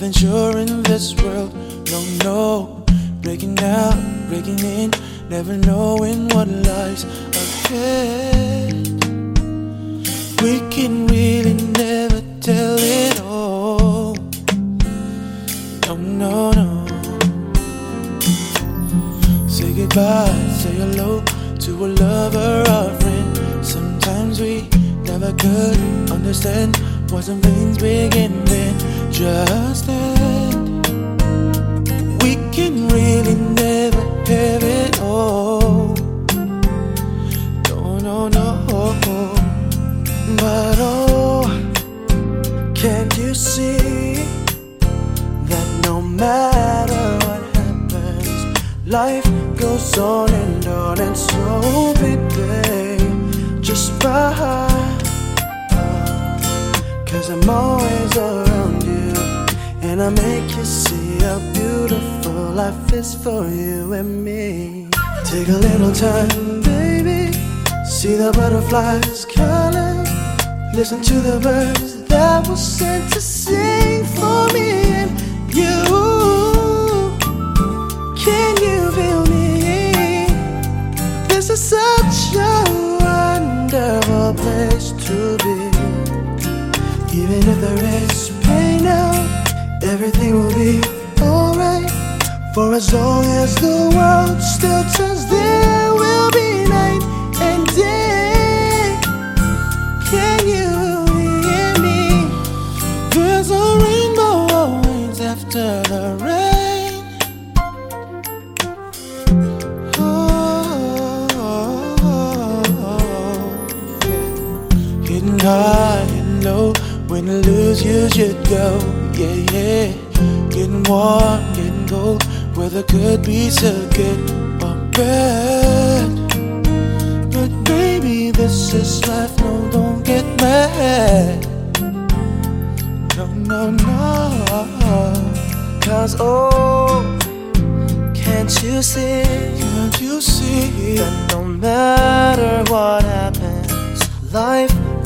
nothing sure in this world. No, no. Breaking out, breaking in, never knowing what lies ahead. We can really never tell it all. No, no, no. Say goodbye, say hello to a lover or friend. Sometimes we never could understand why some things begin then just that We can really never have it all. No, no, no. But oh, can't you see that no matter what happens, life goes on and on, and so baby, just ride. Cause I'm always around you, and I make you see how beautiful life is for you and me. Take a little time, baby, see the butterflies calling. Listen to the birds that were sent to sing for me and you. Can you feel me? This is such a wonderful place to be. Even if there is pain now, everything will be alright. For as long as the world still turns, there will be night and day. Can you hear me? There's a rainbow always after the rain. Oh, oh, oh, oh yeah. Hitting high and low, when to lose you should go. Yeah, yeah. Getting warm, getting cold, weather could be so good or bad. But baby, this is life. No, don't get mad. No, no, no. Cause oh, can't you see Can't you see? that no matter what happens, life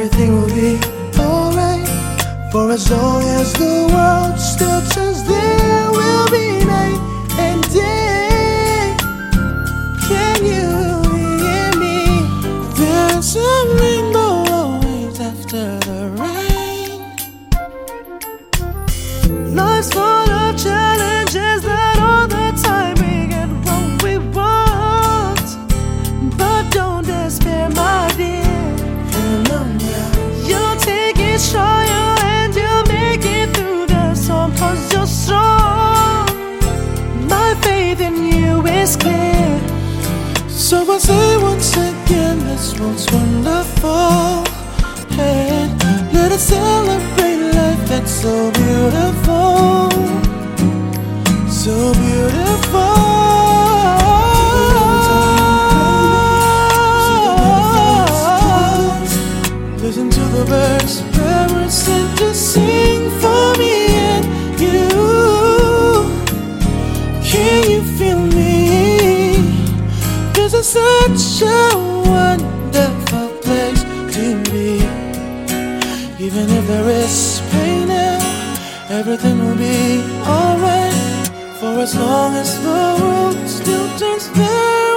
Everything will be alright. For as long as the world still turns, there will be night and day. Can you hear me? There's a rainbow always after the rain. Life's Say once again, this world's wonderful. And let us celebrate life that's so beautiful. So beautiful. Is such a wonderful place to be. Even if there is pain now, everything will be alright. For as long as the world still turns there.